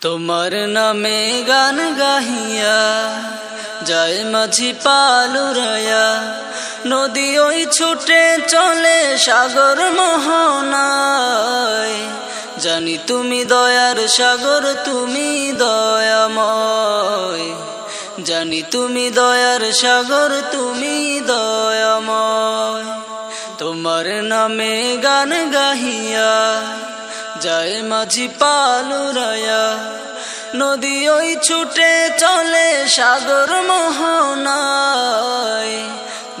তোমার নামে গান গাহিয়া যায় মাঝি পালুরায়া। নদী ওই ছুটে চলে সাগর মোহনায়। জানি তুমি দয়ার সাগর, তুমি দয়াময়। জানি তুমি দয়ার সাগর, তুমি দয়াময়। তোমার নামে গান গাহিয়া যায় মাঝি পালুরায়া। নদী ওই ছুটে চলে সাগর মোহনায়।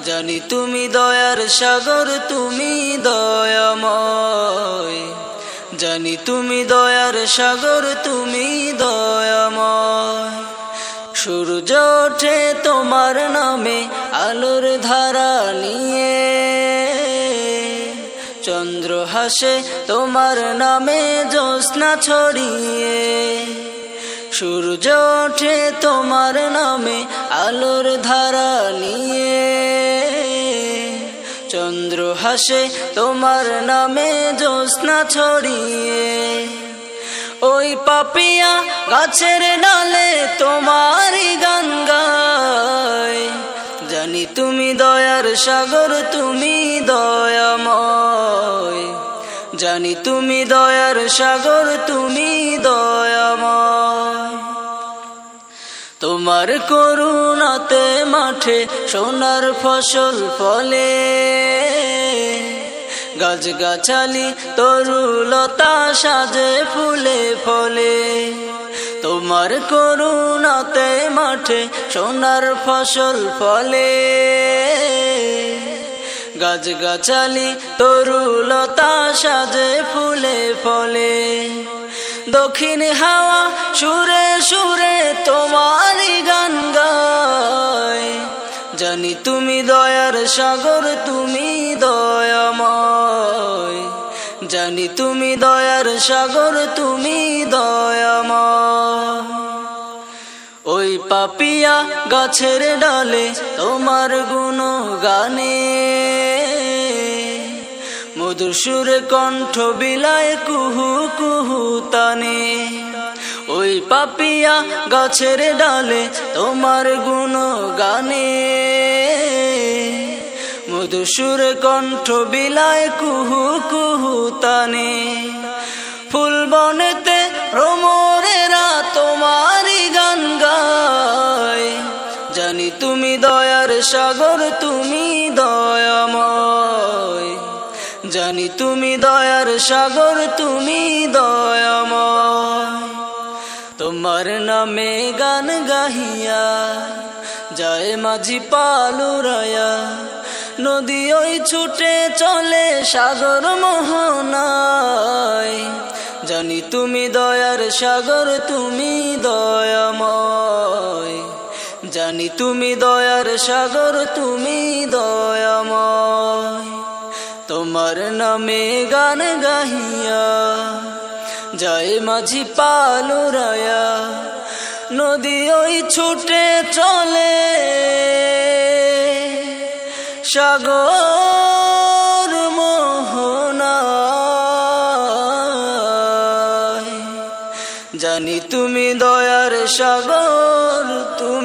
জানি তুমি দয়ার সাগর, তুমি দয়াময়। জানি তুমি দয়ার সাগর, তুমি দয়াময়। সূর্য ওঠে তোমার নামে, আলোর ধারা নিয়ে। চন্দ্র হাসে তোমার নামে, জ্যোৎস্না ছড়িয়ে। সূর্য ওঠে তোমার নামে, আলোর ধারা নিয়ে। চন্দ্র হাসে তোমার নামে, জ্যোৎস্না ছড়িয়ে। ওই পাপিয়া, গাছের ডালে তোমারই গান গায় জানি তুমি দয়ার সাগর, তুমি দয়াময়। জানি তুমি দয়ার সাগর, তুমি দয়াময়। তোমার করুণাতে মাঠে সোনার ফসল ফলে। গাছ গাছালি তরুলতা সাজে ফুলে ফলে। তোমার করুণাতে মাঠে সোনার ফসল ফলে। গাছ গাছালি তরুলতা সাজে ফুলে ফলে। দক্ষিণ হাওয়া সুরে সুরে তোমারই গান গায়। জানি তুমি দয়ার সাগর, তুমি দয়াময়। জানি তুমি দয়ার সাগর, তুমি দয়াময়। ওই পাপিয়া গাছের ডালে তোমার গুণ গানে মধুর সুরে কণ্ঠ বিলায় কুহু কুহু তানে। ওই পাপিয়া গাছের ডালে তোমার গুণ গানে মধুর সুরে কণ্ঠ বিলায় কুহু কুহু তানে। ফুল বনেতে ভ্রমরেরা তোমারই গান গায়। জানি তুমি দয়ার সাগর, তুমি দয়াময়। জানি তুমি দয়ার সাগর, তুমি দয়াময়। তোমার নামে গান গাহিয়া, যায় মাঝি পালুরায়া। নদী ওই ছুটে চলে সাগর মোহনায়। জানি তুমি দয়ার সাগর, তুমি দয়াময়। জানি তুমি দয়ার সাগর, তুমি দয়াময়। তোমার নামে গান গাহিয়া, যায় মাঝি পালুরায়া। নদী ওই ছুটে চলে সাগর মোহনা। জানি তুমি দয়ার সাগর তুমি